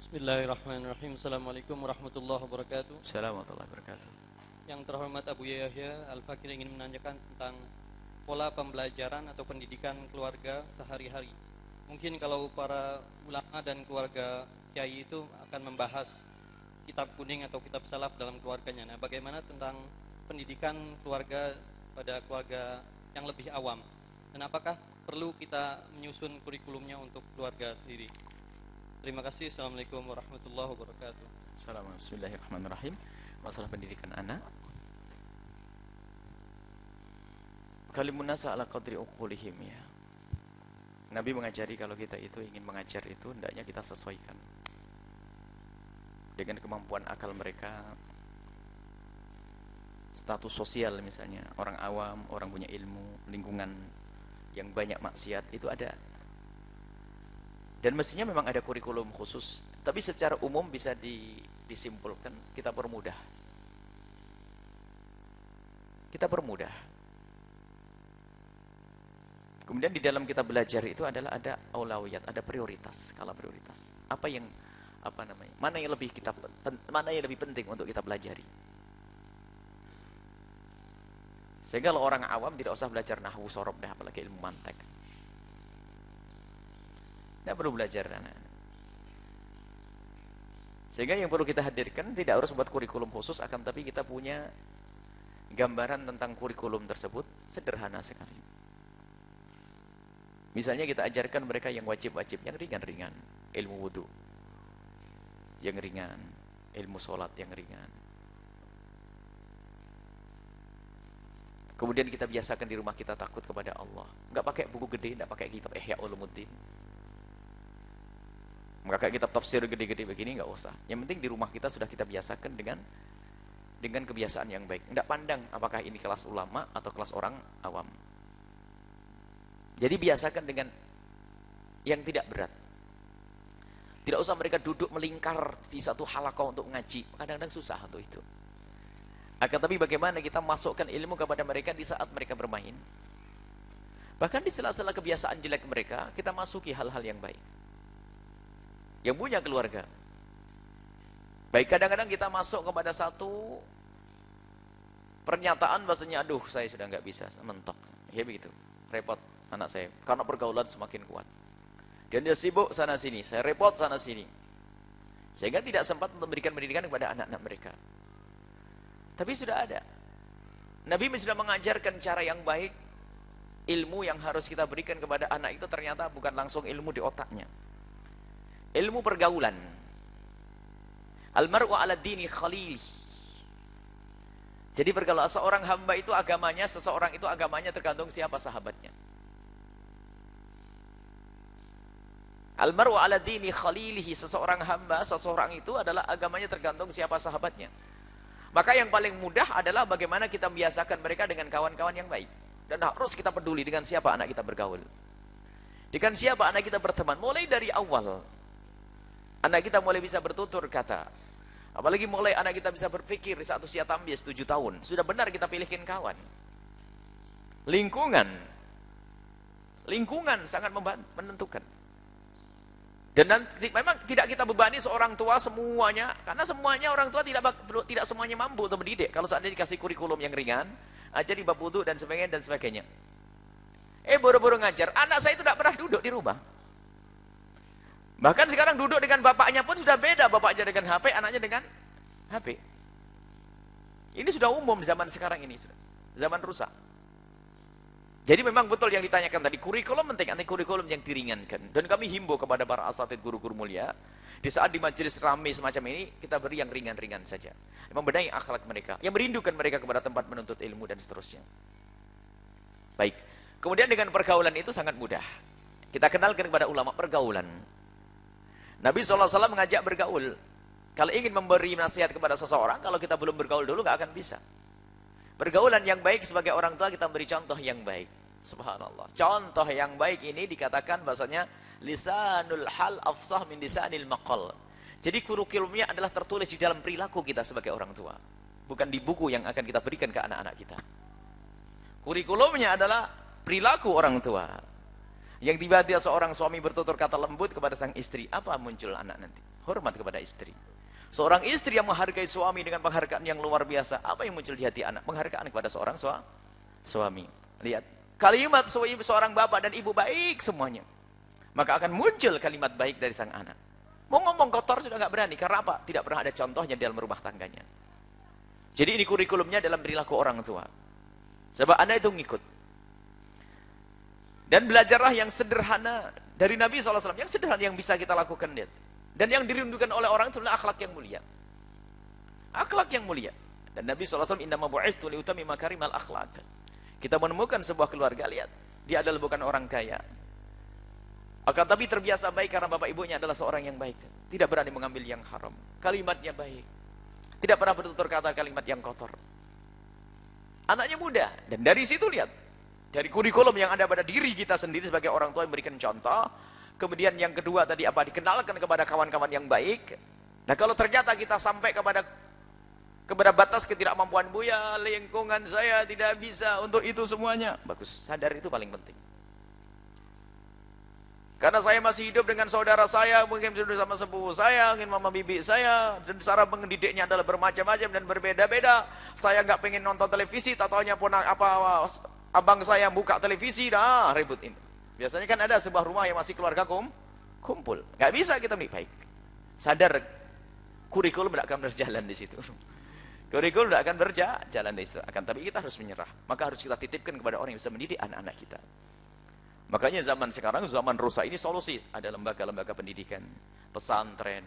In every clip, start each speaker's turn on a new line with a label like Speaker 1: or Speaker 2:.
Speaker 1: Bismillahirrahmanirrahim. Assalamualaikum warahmatullahi wabarakatuh.
Speaker 2: Assalamualaikum warahmatullahi wabarakatuh.
Speaker 1: Yang terhormat Abu Yahya Al-Fakir ingin menanyakan tentang pola pembelajaran atau pendidikan keluarga sehari-hari. Mungkin kalau para ulama dan keluarga kiai itu akan membahas kitab kuning atau kitab salaf dalam keluarganya. Nah, bagaimana tentang pendidikan keluarga pada keluarga yang lebih awam? Dan apakah perlu kita menyusun kurikulumnya untuk keluarga sendiri? Terima kasih. Assalamualaikum warahmatullahi wabarakatuh.
Speaker 2: Assalamualaikum Bismillahirrahmanirrahim. Masalah pendidikan anak. Kalimunasa ala qadri uqulihim ya. Nabi mengajari kalau kita itu ingin mengajar itu hendaknya kita sesuaikan dengan kemampuan akal mereka status sosial misalnya orang awam, orang punya ilmu, lingkungan yang banyak maksiat itu ada dan mestinya memang ada kurikulum khusus tapi secara umum bisa di, disimpulkan kita permudah kita permudah Kemudian di dalam kita belajar itu adalah ada aulawiyat, ada prioritas, skala prioritas. Apa yang apa namanya? Mana yang lebih kita mana yang lebih penting untuk kita pelajari? Sehingga kalau orang awam tidak usah belajar nahwu sorob dah apalagi ilmu mantek. Tidak perlu belajar anak. Sehingga yang perlu kita hadirkan tidak harus buat kurikulum khusus akan tapi kita punya gambaran tentang kurikulum tersebut sederhana sekali. Misalnya kita ajarkan mereka yang wajib-wajib, yang ringan-ringan. Ilmu wudhu. Yang ringan. Ilmu sholat yang ringan. Kemudian kita biasakan di rumah kita takut kepada Allah. Enggak pakai buku gede, enggak pakai kitab Ihya Ulumuddin. Pakai kitab tafsir gede-gede begini enggak usah. Yang penting di rumah kita sudah kita biasakan dengan dengan kebiasaan yang baik. Enggak pandang apakah ini kelas ulama atau kelas orang awam. Jadi biasakan dengan yang tidak berat. Tidak usah mereka duduk melingkar di satu halakoh untuk ngaji. Kadang-kadang susah untuk itu. Akan tapi bagaimana kita masukkan ilmu kepada mereka di saat mereka bermain. Bahkan di sela-sela kebiasaan jelek mereka, kita masuki hal-hal yang baik. Yang punya keluarga. Baik kadang-kadang kita masuk kepada satu pernyataan bahasanya, aduh saya sudah nggak bisa, mentok. Ya begitu, repot anak saya. Karena pergaulan semakin kuat. Dan dia sibuk sana sini saya repot sana sini. Sehingga tidak sempat memberikan pendidikan kepada anak-anak mereka. Tapi sudah ada. Nabi sudah mengajarkan cara yang baik ilmu yang harus kita berikan kepada anak itu ternyata bukan langsung ilmu di otaknya ilmu pergaulan almar'u ala dini khalili jadi pergaulan seorang hamba itu agamanya seseorang itu agamanya tergantung siapa sahabatnya Almaru ala dini khalilihi seseorang hamba, seseorang itu adalah agamanya tergantung siapa sahabatnya. Maka yang paling mudah adalah bagaimana kita membiasakan mereka dengan kawan-kawan yang baik. Dan harus kita peduli dengan siapa anak kita bergaul. Dengan siapa anak kita berteman. Mulai dari awal. Anak kita mulai bisa bertutur kata. Apalagi mulai anak kita bisa berpikir di saat usia tambias 7 tahun. Sudah benar kita pilihkan kawan. Lingkungan. Lingkungan sangat menentukan. Dan nanti, memang tidak kita bebani seorang tua semuanya, karena semuanya orang tua tidak tidak semuanya mampu untuk mendidik. Kalau seandainya dikasih kurikulum yang ringan, aja di bab wudhu dan sebagainya dan sebagainya. Eh buru-buru ngajar, anak saya itu tidak pernah duduk di rumah. Bahkan sekarang duduk dengan bapaknya pun sudah beda, bapaknya dengan HP, anaknya dengan HP. Ini sudah umum zaman sekarang ini, zaman rusak. Jadi memang betul yang ditanyakan tadi, kurikulum penting, anti kurikulum yang diringankan. Dan kami himbau kepada para asatid guru-guru mulia, di saat di majelis ramai semacam ini, kita beri yang ringan-ringan saja. Membenahi akhlak mereka, yang merindukan mereka kepada tempat menuntut ilmu dan seterusnya. Baik. Kemudian dengan pergaulan itu sangat mudah. Kita kenalkan kepada ulama pergaulan. Nabi SAW mengajak bergaul. Kalau ingin memberi nasihat kepada seseorang, kalau kita belum bergaul dulu, nggak akan bisa. Pergaulan yang baik sebagai orang tua kita beri contoh yang baik. Subhanallah. Contoh yang baik ini dikatakan bahasanya lisanul hal afsah min lisanil maqal. Jadi kurikulumnya adalah tertulis di dalam perilaku kita sebagai orang tua. Bukan di buku yang akan kita berikan ke anak-anak kita. Kurikulumnya adalah perilaku orang tua. Yang tiba-tiba seorang suami bertutur kata lembut kepada sang istri, apa muncul anak nanti? Hormat kepada istri. Seorang istri yang menghargai suami dengan penghargaan yang luar biasa. Apa yang muncul di hati anak? Penghargaan kepada seorang suami. Lihat. Kalimat seorang bapak dan ibu baik semuanya. Maka akan muncul kalimat baik dari sang anak. Mau ngomong kotor sudah nggak berani. Karena apa? Tidak pernah ada contohnya dalam rumah tangganya. Jadi ini kurikulumnya dalam perilaku orang tua. Sebab anak itu ngikut. Dan belajarlah yang sederhana dari Nabi SAW. Yang sederhana yang bisa kita lakukan. Dan yang dirindukan oleh orang itu adalah akhlak yang mulia. Akhlak yang mulia. Dan Nabi SAW indama bu'ithtu liutami makarimal akhlak. Kita menemukan sebuah keluarga, lihat. Dia adalah bukan orang kaya. Akan tapi terbiasa baik karena bapak ibunya adalah seorang yang baik. Tidak berani mengambil yang haram. Kalimatnya baik. Tidak pernah bertutur kata kalimat yang kotor. Anaknya muda. Dan dari situ lihat. Dari kurikulum yang ada pada diri kita sendiri sebagai orang tua yang memberikan contoh. Kemudian yang kedua tadi apa? Dikenalkan kepada kawan-kawan yang baik. Nah kalau ternyata kita sampai kepada kepada batas ketidakmampuan Buya, lingkungan saya tidak bisa untuk itu semuanya. Bagus, sadar itu paling penting. Karena saya masih hidup dengan saudara saya, mungkin sudah sama sepupu saya, mungkin mama bibi saya, dan cara mengedidiknya adalah bermacam-macam dan berbeda-beda. Saya nggak pengen nonton televisi, tatonya pun apa abang saya buka televisi, dah ribut ini. Biasanya kan ada sebuah rumah yang masih keluarga kum, kumpul. Gak bisa kita nih baik. Sadar kurikulum tidak akan berjalan di situ. Kurikulum tidak akan berjalan di situ. Akan tapi kita harus menyerah. Maka harus kita titipkan kepada orang yang bisa mendidik anak-anak kita. Makanya zaman sekarang, zaman rusak ini solusi. Ada lembaga-lembaga pendidikan, pesantren,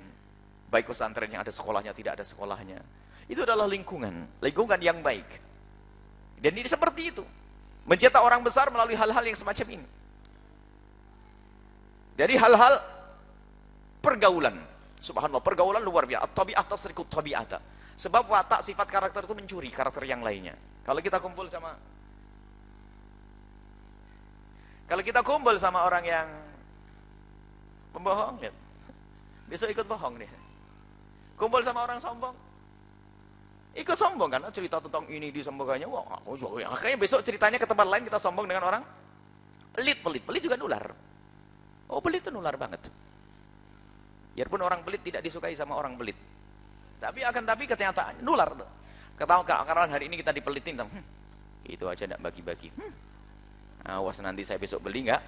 Speaker 2: baik pesantren yang ada sekolahnya, tidak ada sekolahnya. Itu adalah lingkungan, lingkungan yang baik. Dan ini seperti itu. Mencetak orang besar melalui hal-hal yang semacam ini. Jadi hal-hal pergaulan. Subhanallah, pergaulan luar biasa. Tabi'at tasrikut tabi'ata. Sebab watak sifat karakter itu mencuri karakter yang lainnya. Kalau kita kumpul sama Kalau kita kumpul sama orang yang membohong, lihat. Besok ikut bohong deh. Kumpul sama orang sombong. Ikut sombong kan cerita tentang ini di sombongannya. Wah, aku juga. Makanya besok ceritanya ke tempat lain kita sombong dengan orang pelit, pelit. Pelit juga nular. Oh pelit itu nular banget. Biarpun orang pelit tidak disukai sama orang pelit. Tapi akan tapi kenyataan nular tuh. Ketahuan karena hari ini kita dipelitin, hmm, itu aja tidak bagi-bagi. Hmm. Awas nanti saya besok beli nggak?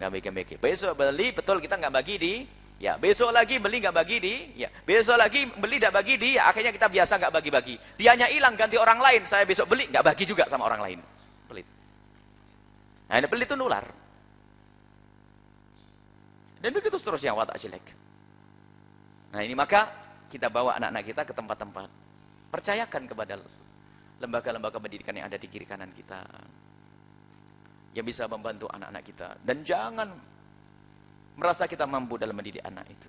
Speaker 2: Nggak bagi-bagi. Besok beli betul kita nggak bagi di Ya, besok lagi beli nggak bagi di, ya. Besok lagi beli nggak bagi di, ya. akhirnya kita biasa nggak bagi-bagi. Dianya hilang ganti orang lain, saya besok beli nggak bagi juga sama orang lain. Pelit. Nah, ini pelit itu nular. Dan begitu seterusnya watak jelek. Nah ini maka kita bawa anak-anak kita ke tempat-tempat. Percayakan kepada lembaga-lembaga pendidikan yang ada di kiri kanan kita. Yang bisa membantu anak-anak kita. Dan jangan merasa kita mampu dalam mendidik anak itu.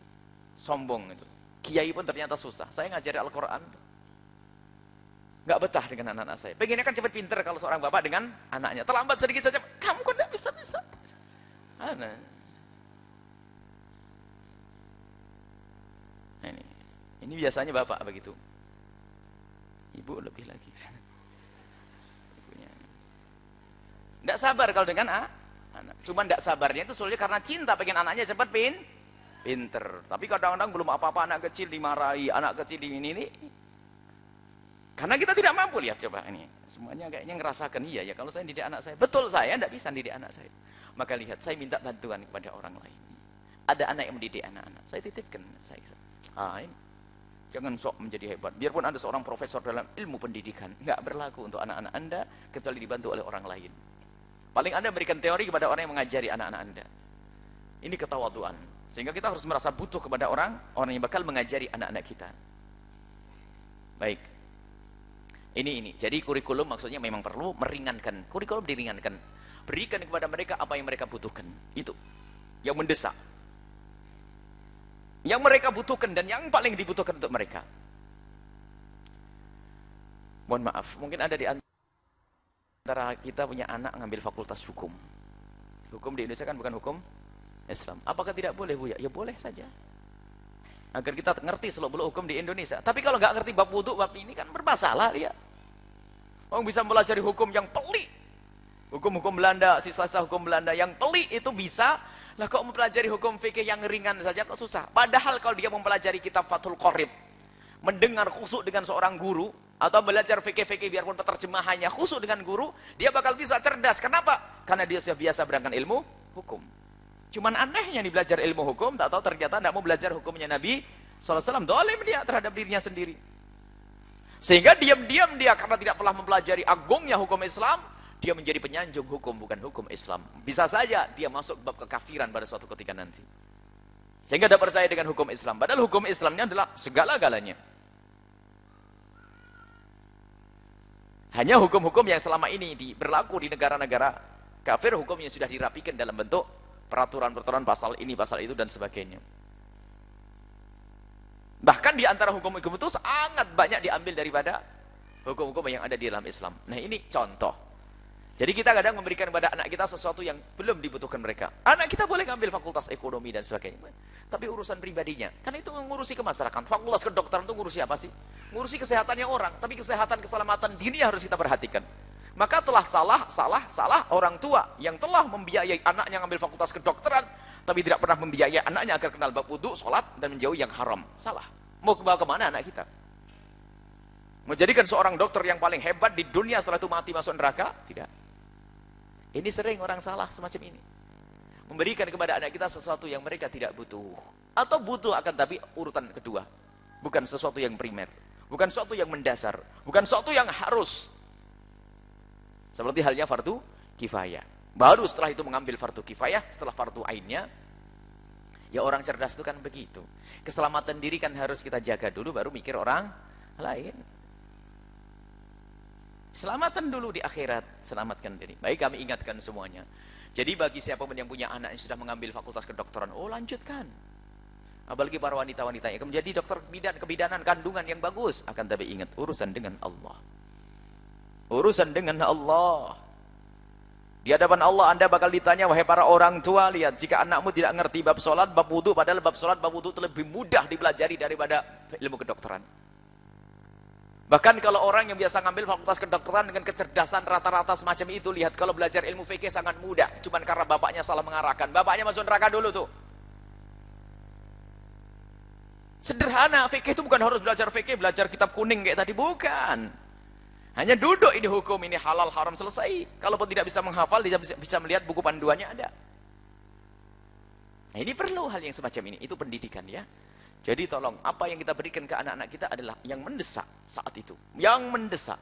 Speaker 2: Sombong itu. Kiai pun ternyata susah. Saya ngajari Al-Quran. Gak betah dengan anak-anak saya. Pengennya kan cepat pinter kalau seorang bapak dengan anaknya. Terlambat sedikit saja. Kamu kok gak bisa-bisa. Anak. Ini. ini biasanya bapak begitu. Ibu lebih lagi. Ibunya. Tidak sabar kalau dengan ah, anak. Cuma tidak sabarnya itu soalnya karena cinta pengen anaknya cepat pin, pinter. Tapi kadang-kadang belum apa-apa anak kecil dimarahi, anak kecil di ini ini. Karena kita tidak mampu lihat coba ini. Semuanya kayaknya ngerasakan iya ya kalau saya didik anak saya. Betul saya tidak bisa didik anak saya. Maka lihat saya minta bantuan kepada orang lain. Ada anak yang mendidik anak-anak. Saya titipkan saya. Ah. Jangan sok menjadi hebat. Biarpun Anda seorang profesor dalam ilmu pendidikan, nggak berlaku untuk anak-anak Anda kecuali dibantu oleh orang lain. Paling Anda berikan teori kepada orang yang mengajari anak-anak Anda. Ini ketawaduan. Sehingga kita harus merasa butuh kepada orang, orang yang bakal mengajari anak-anak kita. Baik. Ini ini. Jadi kurikulum maksudnya memang perlu meringankan. Kurikulum diringankan. Berikan kepada mereka apa yang mereka butuhkan. Itu. Yang mendesak yang mereka butuhkan dan yang paling dibutuhkan untuk mereka. Mohon maaf, mungkin ada di antara kita punya anak ngambil fakultas hukum. Hukum di Indonesia kan bukan hukum Islam. Apakah tidak boleh, Bu? Ya, ya boleh saja. Agar kita ngerti seluk-beluk hukum di Indonesia. Tapi kalau nggak ngerti bab wudhu, bab ini kan bermasalah dia. Orang bisa belajar hukum yang pelik. Hukum-hukum Belanda, sisa-sisa hukum Belanda yang pelik itu bisa Lah kok mempelajari hukum fikih yang ringan saja kok susah? Padahal kalau dia mempelajari kitab Fathul Qorib, mendengar khusuk dengan seorang guru, atau belajar fikih-fikih biarpun penerjemahannya khusuk dengan guru, dia bakal bisa cerdas. Kenapa? Karena dia sudah biasa berangkat ilmu hukum. Cuman anehnya nih belajar ilmu hukum, tak tahu ternyata tidak mau belajar hukumnya Nabi SAW. Dolim dia terhadap dirinya sendiri. Sehingga diam-diam dia karena tidak pernah mempelajari agungnya hukum Islam, dia menjadi penyanjung hukum bukan hukum Islam. Bisa saja dia masuk bab kekafiran pada suatu ketika nanti. Sehingga tidak percaya dengan hukum Islam. Padahal hukum Islamnya adalah segala-galanya. Hanya hukum-hukum yang selama ini di, berlaku di negara-negara kafir, hukumnya sudah dirapikan dalam bentuk peraturan-peraturan pasal ini, pasal itu, dan sebagainya. Bahkan di antara hukum-hukum itu sangat banyak diambil daripada hukum-hukum yang ada di dalam Islam. Nah ini contoh. Jadi kita kadang memberikan kepada anak kita sesuatu yang belum dibutuhkan mereka. Anak kita boleh ngambil fakultas ekonomi dan sebagainya. Tapi urusan pribadinya. Kan itu ngurusi ke masyarakat. Fakultas kedokteran itu ngurusi apa sih? Ngurusi kesehatannya orang. Tapi kesehatan, keselamatan diri harus kita perhatikan. Maka telah salah, salah, salah orang tua yang telah membiayai anaknya ngambil fakultas kedokteran, tapi tidak pernah membiayai anaknya agar kenal bab wudhu, sholat, dan menjauhi yang haram. Salah. Mau kebawa ke mana anak kita? Menjadikan seorang dokter yang paling hebat di dunia setelah itu mati masuk neraka? Tidak. Ini sering orang salah semacam ini. Memberikan kepada anak kita sesuatu yang mereka tidak butuh. Atau butuh akan tapi urutan kedua. Bukan sesuatu yang primer. Bukan sesuatu yang mendasar. Bukan sesuatu yang harus. Seperti halnya fardu kifayah. Baru setelah itu mengambil fardu kifayah, setelah fardu ainnya, ya orang cerdas itu kan begitu. Keselamatan diri kan harus kita jaga dulu, baru mikir orang lain. Selamatan dulu di akhirat, selamatkan diri. Baik kami ingatkan semuanya. Jadi bagi siapa pun yang punya anak yang sudah mengambil fakultas kedokteran, oh lanjutkan. Apalagi para wanita-wanita yang menjadi dokter bidan kebidanan kandungan yang bagus, akan tapi ingat urusan dengan Allah. Urusan dengan Allah. Di hadapan Allah Anda bakal ditanya wahai para orang tua lihat jika anakmu tidak ngerti bab salat, bab wudu padahal bab salat, bab wudu itu lebih mudah dipelajari daripada ilmu kedokteran. Bahkan kalau orang yang biasa ngambil fakultas kedokteran dengan kecerdasan rata-rata semacam itu, lihat kalau belajar ilmu fikih sangat mudah. Cuman karena bapaknya salah mengarahkan. Bapaknya masuk neraka dulu tuh. Sederhana, fikih itu bukan harus belajar fikih, belajar kitab kuning kayak tadi. Bukan. Hanya duduk ini hukum, ini halal, haram, selesai. Kalaupun tidak bisa menghafal, dia bisa, bisa melihat buku panduannya ada. Nah, ini perlu hal yang semacam ini. Itu pendidikan ya. Jadi tolong, apa yang kita berikan ke anak-anak kita adalah yang mendesak saat itu. Yang mendesak.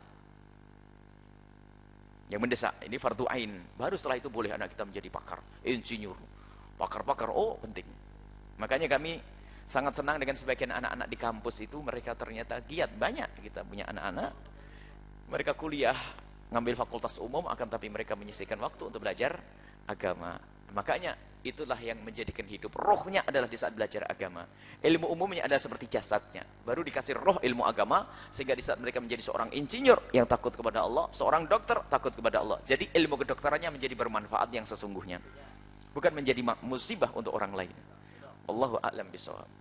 Speaker 2: Yang mendesak, ini fardu ain. Baru setelah itu boleh anak kita menjadi pakar, insinyur. Pakar-pakar, oh penting. Makanya kami sangat senang dengan sebagian anak-anak di kampus itu, mereka ternyata giat. Banyak kita punya anak-anak. Mereka kuliah, ngambil fakultas umum, akan tapi mereka menyisihkan waktu untuk belajar agama. Makanya itulah yang menjadikan hidup. Rohnya adalah di saat belajar agama. Ilmu umumnya adalah seperti jasadnya. Baru dikasih roh ilmu agama, sehingga di saat mereka menjadi seorang insinyur yang takut kepada Allah, seorang dokter takut kepada Allah. Jadi ilmu kedokterannya menjadi bermanfaat yang sesungguhnya. Bukan menjadi musibah untuk orang lain. Allahu a'lam bishawab.